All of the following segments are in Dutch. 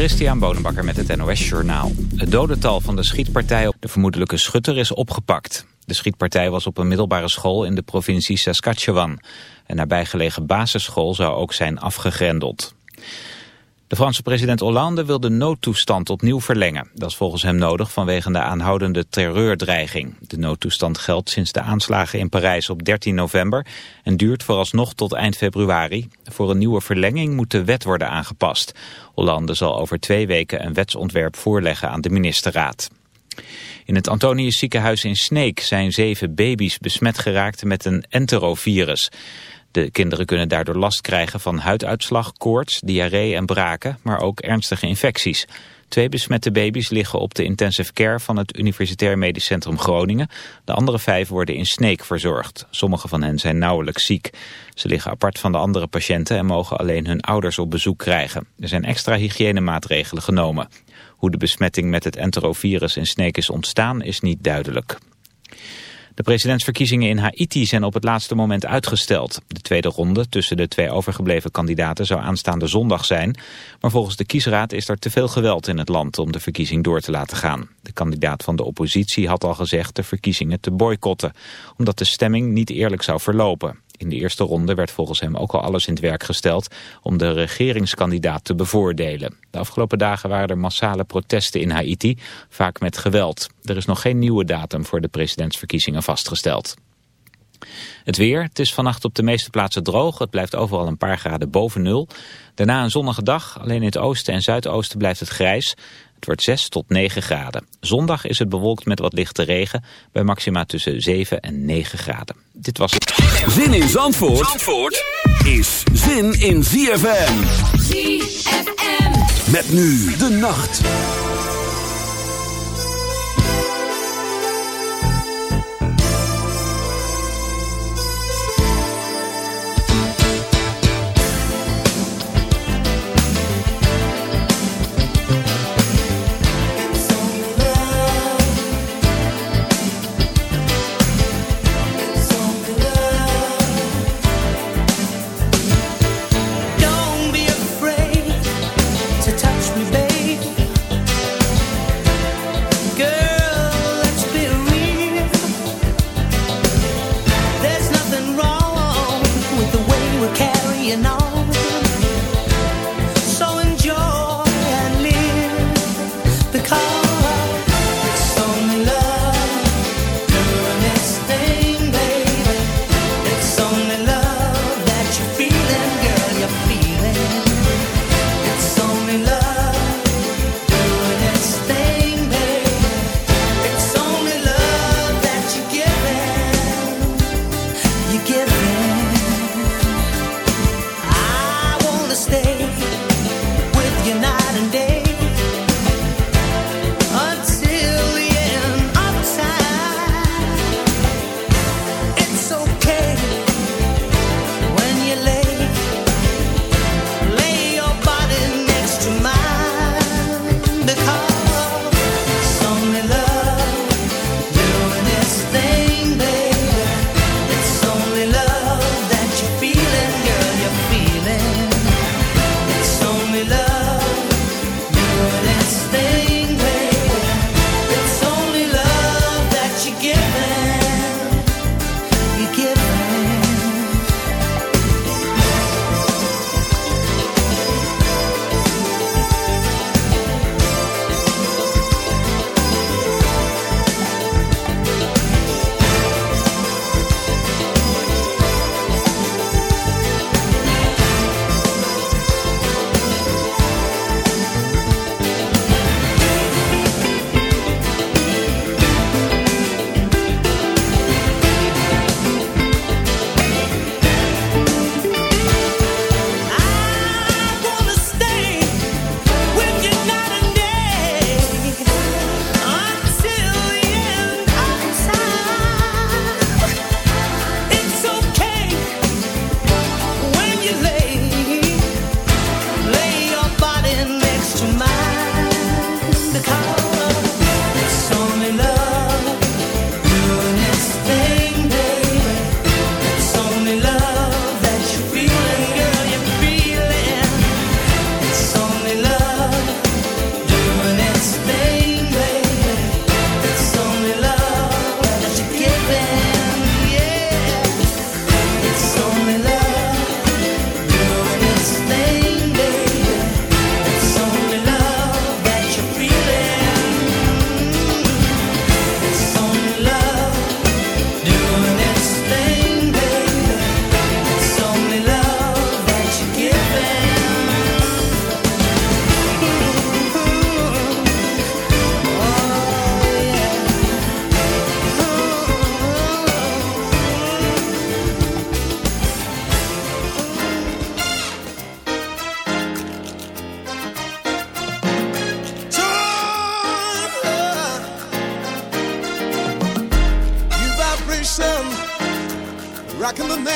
Christian Bonenbakker met het NOS Journaal. Het dodental van de schietpartij op de vermoedelijke schutter is opgepakt. De schietpartij was op een middelbare school in de provincie Saskatchewan. Een nabijgelegen basisschool zou ook zijn afgegrendeld. De Franse president Hollande wil de noodtoestand opnieuw verlengen. Dat is volgens hem nodig vanwege de aanhoudende terreurdreiging. De noodtoestand geldt sinds de aanslagen in Parijs op 13 november... en duurt vooralsnog tot eind februari. Voor een nieuwe verlenging moet de wet worden aangepast. Hollande zal over twee weken een wetsontwerp voorleggen aan de ministerraad. In het Antonius ziekenhuis in Sneek zijn zeven baby's besmet geraakt met een enterovirus. De kinderen kunnen daardoor last krijgen van huiduitslag, koorts, diarree en braken, maar ook ernstige infecties. Twee besmette baby's liggen op de intensive care van het Universitair Medisch Centrum Groningen. De andere vijf worden in Sneek verzorgd. Sommige van hen zijn nauwelijks ziek. Ze liggen apart van de andere patiënten en mogen alleen hun ouders op bezoek krijgen. Er zijn extra hygiënemaatregelen genomen. Hoe de besmetting met het enterovirus in Sneek is ontstaan is niet duidelijk. De presidentsverkiezingen in Haiti zijn op het laatste moment uitgesteld. De tweede ronde tussen de twee overgebleven kandidaten zou aanstaande zondag zijn. Maar volgens de kiesraad is er te veel geweld in het land om de verkiezing door te laten gaan. De kandidaat van de oppositie had al gezegd de verkiezingen te boycotten. Omdat de stemming niet eerlijk zou verlopen. In de eerste ronde werd volgens hem ook al alles in het werk gesteld om de regeringskandidaat te bevoordelen. De afgelopen dagen waren er massale protesten in Haiti, vaak met geweld. Er is nog geen nieuwe datum voor de presidentsverkiezingen vastgesteld. Het weer, het is vannacht op de meeste plaatsen droog. Het blijft overal een paar graden boven nul. Daarna een zonnige dag, alleen in het oosten en zuidoosten blijft het grijs. Het wordt 6 tot 9 graden. Zondag is het bewolkt met wat lichte regen, bij maxima tussen 7 en 9 graden. Dit was het. Zin in Zandvoort, Zandvoort is zin in ZFM. ZFM. Met nu de nacht.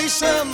paixão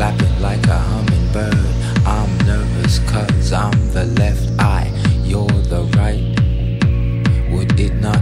flapping like a hummingbird. I'm nervous cause I'm the left eye, you're the right. Would it not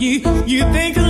you. You think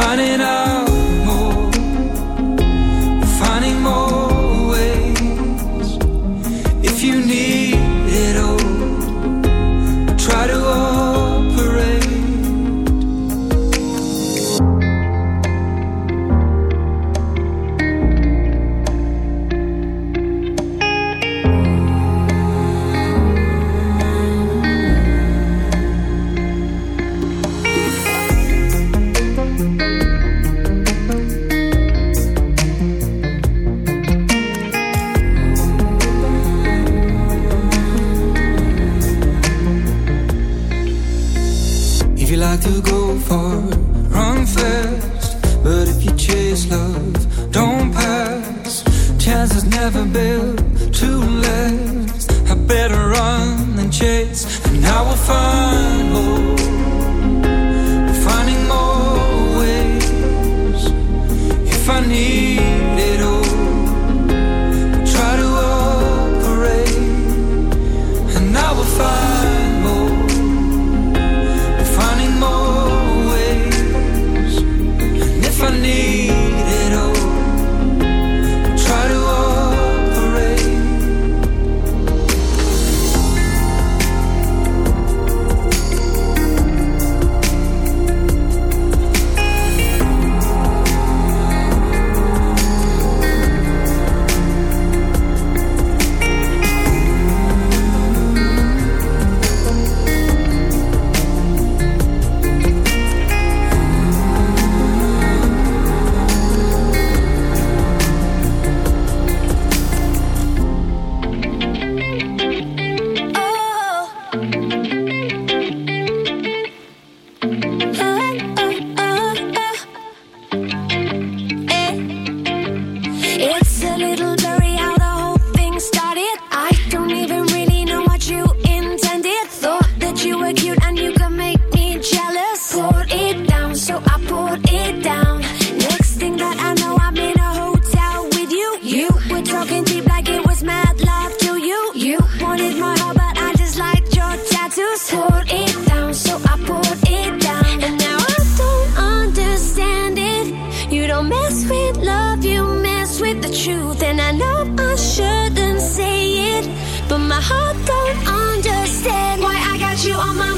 finding out our fun all my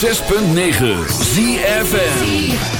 106.9 ZFM.